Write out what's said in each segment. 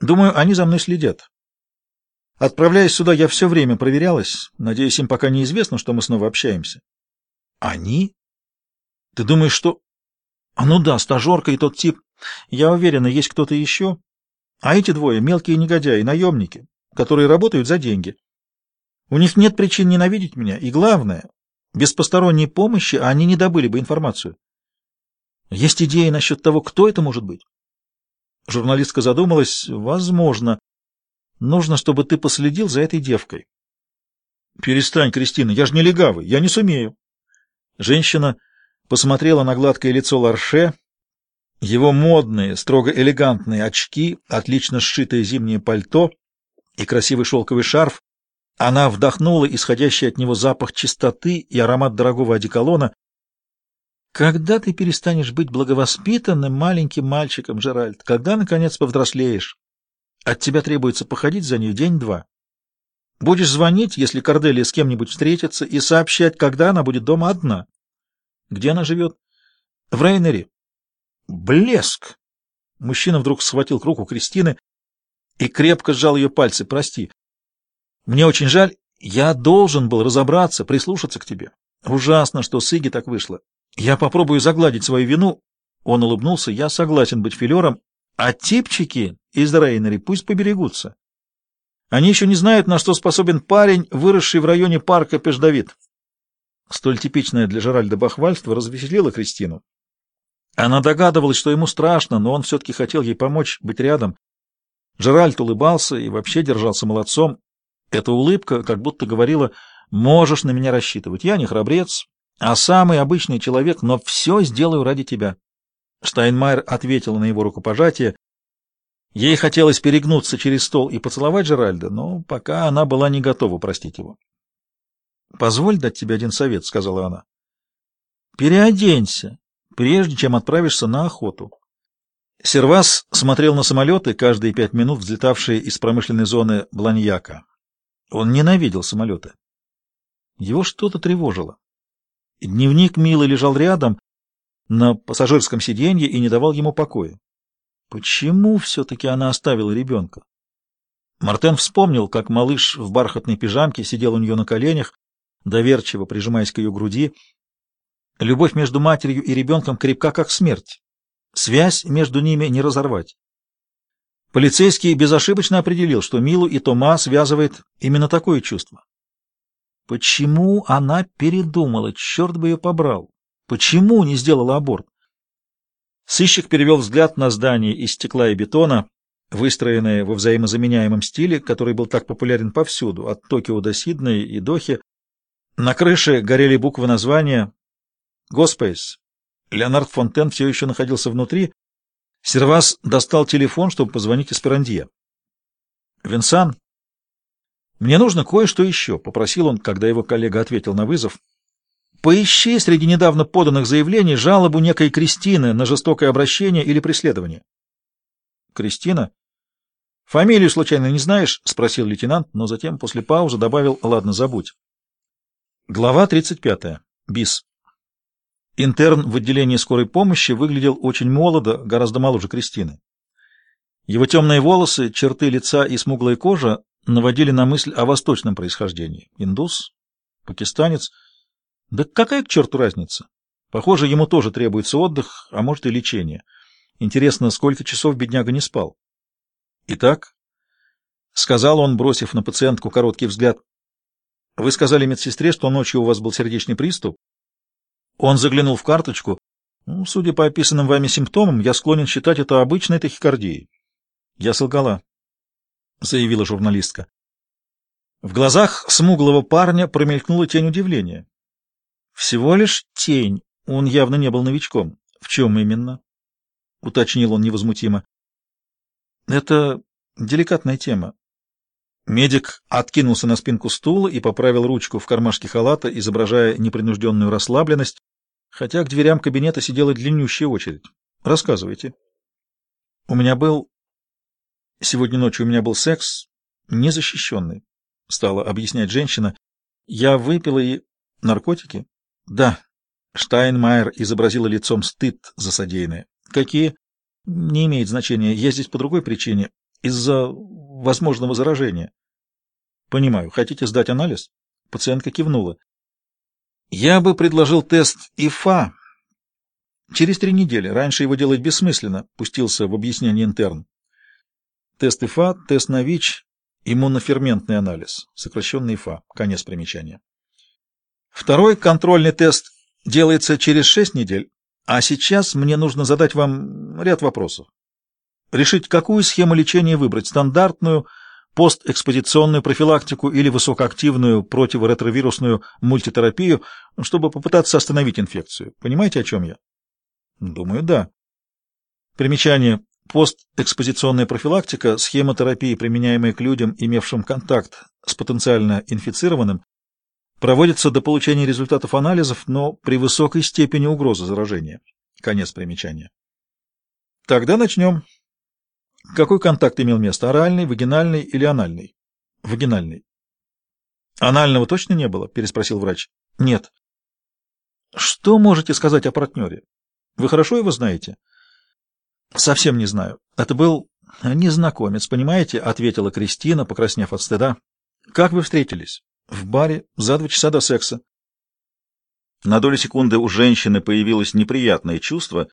Думаю, они за мной следят. Отправляясь сюда, я все время проверялась. Надеюсь, им пока неизвестно, что мы снова общаемся. Они? Ты думаешь, что... А ну да, стажерка и тот тип. Я уверена, есть кто-то еще. А эти двое — мелкие негодяи, наемники, которые работают за деньги. У них нет причин ненавидеть меня, и главное, без посторонней помощи они не добыли бы информацию. Есть идеи насчет того, кто это может быть? Журналистка задумалась. Возможно. Нужно, чтобы ты последил за этой девкой. Перестань, Кристина, я же не легавый, я не сумею. Женщина посмотрела на гладкое лицо Ларше, его модные, строго элегантные очки, отлично сшитое зимнее пальто и красивый шелковый шарф. Она вдохнула исходящий от него запах чистоты и аромат дорогого одеколона. Когда ты перестанешь быть благовоспитанным маленьким мальчиком, Жеральд? Когда, наконец, повзрослеешь? От тебя требуется походить за ней день-два. Будешь звонить, если Корделия с кем-нибудь встретится, и сообщать, когда она будет дома одна. Где она живет? В Рейнере. Блеск! Мужчина вдруг схватил руку Кристины и крепко сжал ее пальцы. Прости. Мне очень жаль. Я должен был разобраться, прислушаться к тебе. Ужасно, что с Иги так вышло. Я попробую загладить свою вину. Он улыбнулся. Я согласен быть филером, а типчики из Рейнери пусть поберегутся. Они еще не знают, на что способен парень, выросший в районе парка Пеждавид. Столь типичное для Жеральда бахвальство развеселило Кристину. Она догадывалась, что ему страшно, но он все-таки хотел ей помочь быть рядом. Жеральд улыбался и вообще держался молодцом. Эта улыбка как будто говорила «Можешь на меня рассчитывать. Я не храбрец, а самый обычный человек, но все сделаю ради тебя. Штайнмайер ответила на его рукопожатие. Ей хотелось перегнуться через стол и поцеловать Жеральда, но пока она была не готова простить его. «Позволь дать тебе один совет», — сказала она. «Переоденься, прежде чем отправишься на охоту». Сервас смотрел на самолеты, каждые пять минут взлетавшие из промышленной зоны Бланьяка. Он ненавидел самолеты. Его что-то тревожило. Дневник Милы лежал рядом, на пассажирском сиденье, и не давал ему покоя. Почему все-таки она оставила ребенка? Мартен вспомнил, как малыш в бархатной пижамке сидел у нее на коленях, доверчиво прижимаясь к ее груди. Любовь между матерью и ребенком крепка, как смерть. Связь между ними не разорвать. Полицейский безошибочно определил, что Милу и Тома связывает именно такое чувство. Почему она передумала? Черт бы ее побрал! Почему не сделала аборт? Сыщик перевел взгляд на здание из стекла и бетона, выстроенное во взаимозаменяемом стиле, который был так популярен повсюду, от Токио до Сиднея и Дохи. На крыше горели буквы названия «Госпейс». Леонард Фонтен все еще находился внутри. Сервас достал телефон, чтобы позвонить Эсперандье. «Винсан, мне нужно кое-что еще», — попросил он, когда его коллега ответил на вызов. «Поищи среди недавно поданных заявлений жалобу некой Кристины на жестокое обращение или преследование». «Кристина? Фамилию случайно не знаешь?» — спросил лейтенант, но затем после паузы добавил «Ладно, забудь». Глава 35. БИС. Интерн в отделении скорой помощи выглядел очень молодо, гораздо моложе Кристины. Его темные волосы, черты лица и смуглая кожа наводили на мысль о восточном происхождении. Индус? Пакистанец? Да какая к черту разница? Похоже, ему тоже требуется отдых, а может и лечение. Интересно, сколько часов бедняга не спал? Итак, — сказал он, бросив на пациентку короткий взгляд, — вы сказали медсестре, что ночью у вас был сердечный приступ? Он заглянул в карточку. Ну, судя по описанным вами симптомам, я склонен считать это обычной тахикардией. Я солгала. — заявила журналистка. В глазах смуглого парня промелькнула тень удивления. Всего лишь тень. Он явно не был новичком. В чем именно? — уточнил он невозмутимо. — Это деликатная тема. Медик откинулся на спинку стула и поправил ручку в кармашке халата, изображая непринужденную расслабленность, хотя к дверям кабинета сидела длиннющая очередь. — Рассказывайте. — У меня был Сегодня ночью у меня был секс незащищенный, — стала объяснять женщина. Я выпила и... Наркотики? Да. Штайнмайер изобразила лицом стыд за содеянное. Какие? Не имеет значения. Я здесь по другой причине. из-за возможного заражения. Понимаю. Хотите сдать анализ? Пациентка кивнула. Я бы предложил тест ИФА. Через три недели. Раньше его делать бессмысленно, пустился в объяснение интерн. Тест ИФА, тест на ВИЧ, иммуноферментный анализ, сокращенный ИФА. Конец примечания. Второй контрольный тест делается через шесть недель, а сейчас мне нужно задать вам ряд вопросов. Решить, какую схему лечения выбрать, стандартную, постэкспозиционную профилактику или высокоактивную противоретровирусную мультитерапию, чтобы попытаться остановить инфекцию. Понимаете, о чем я? Думаю, да. Примечание. Постэкспозиционная профилактика – схема терапии, применяемая к людям, имевшим контакт с потенциально инфицированным, проводится до получения результатов анализов, но при высокой степени угрозы заражения. Конец примечания. Тогда начнем. Какой контакт имел место? Оральный, вагинальный или анальный? Вагинальный. Анального точно не было? Переспросил врач. Нет. Что можете сказать о партнере? Вы хорошо его знаете? Совсем не знаю. Это был незнакомец, понимаете? Ответила Кристина, покраснев от стыда. Как вы встретились? В баре за два часа до секса. На долю секунды у женщины появилось неприятное чувство,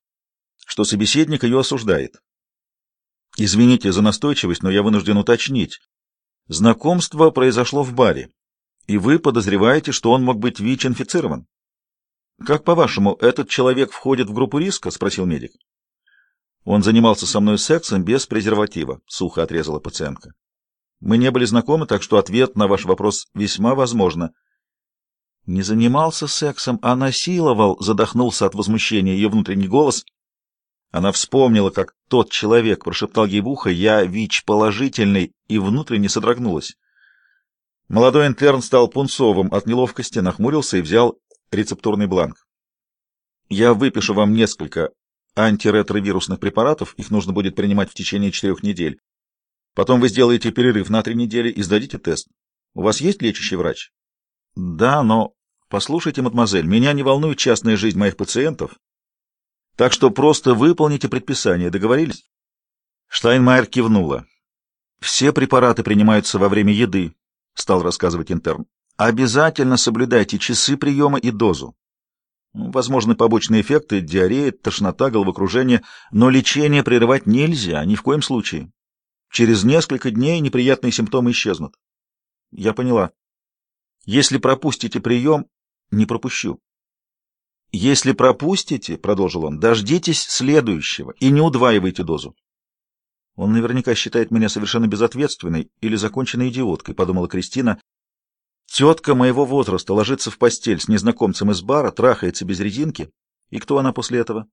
что собеседник ее осуждает. Извините за настойчивость, но я вынужден уточнить. Знакомство произошло в баре, и вы подозреваете, что он мог быть ВИЧ-инфицирован. Как по-вашему, этот человек входит в группу риска? спросил медик. Он занимался со мной сексом без презерватива, сухо отрезала пациентка. Мы не были знакомы, так что ответ на ваш вопрос весьма возможно. Не занимался сексом, а насиловал, задохнулся от возмущения ее внутренний голос. Она вспомнила, как тот человек прошептал ей в ухо «Я ВИЧ положительный» и внутренне содрогнулась. Молодой интерн стал пунцовым от неловкости, нахмурился и взял рецептурный бланк. «Я выпишу вам несколько антиретровирусных препаратов, их нужно будет принимать в течение четырех недель. Потом вы сделаете перерыв на три недели и сдадите тест. У вас есть лечащий врач?» «Да, но...» «Послушайте, мадемуазель, меня не волнует частная жизнь моих пациентов, так что просто выполните предписание. Договорились? Штайнмайер кивнула. Все препараты принимаются во время еды, стал рассказывать интерн. Обязательно соблюдайте часы приема и дозу. Ну, возможны побочные эффекты, диарея, тошнота, головокружение, но лечение прерывать нельзя, ни в коем случае. Через несколько дней неприятные симптомы исчезнут. Я поняла. Если пропустите прием, не пропущу. «Если пропустите, — продолжил он, — дождитесь следующего и не удваивайте дозу». «Он наверняка считает меня совершенно безответственной или законченной идиоткой», — подумала Кристина. «Тетка моего возраста ложится в постель с незнакомцем из бара, трахается без резинки. И кто она после этого?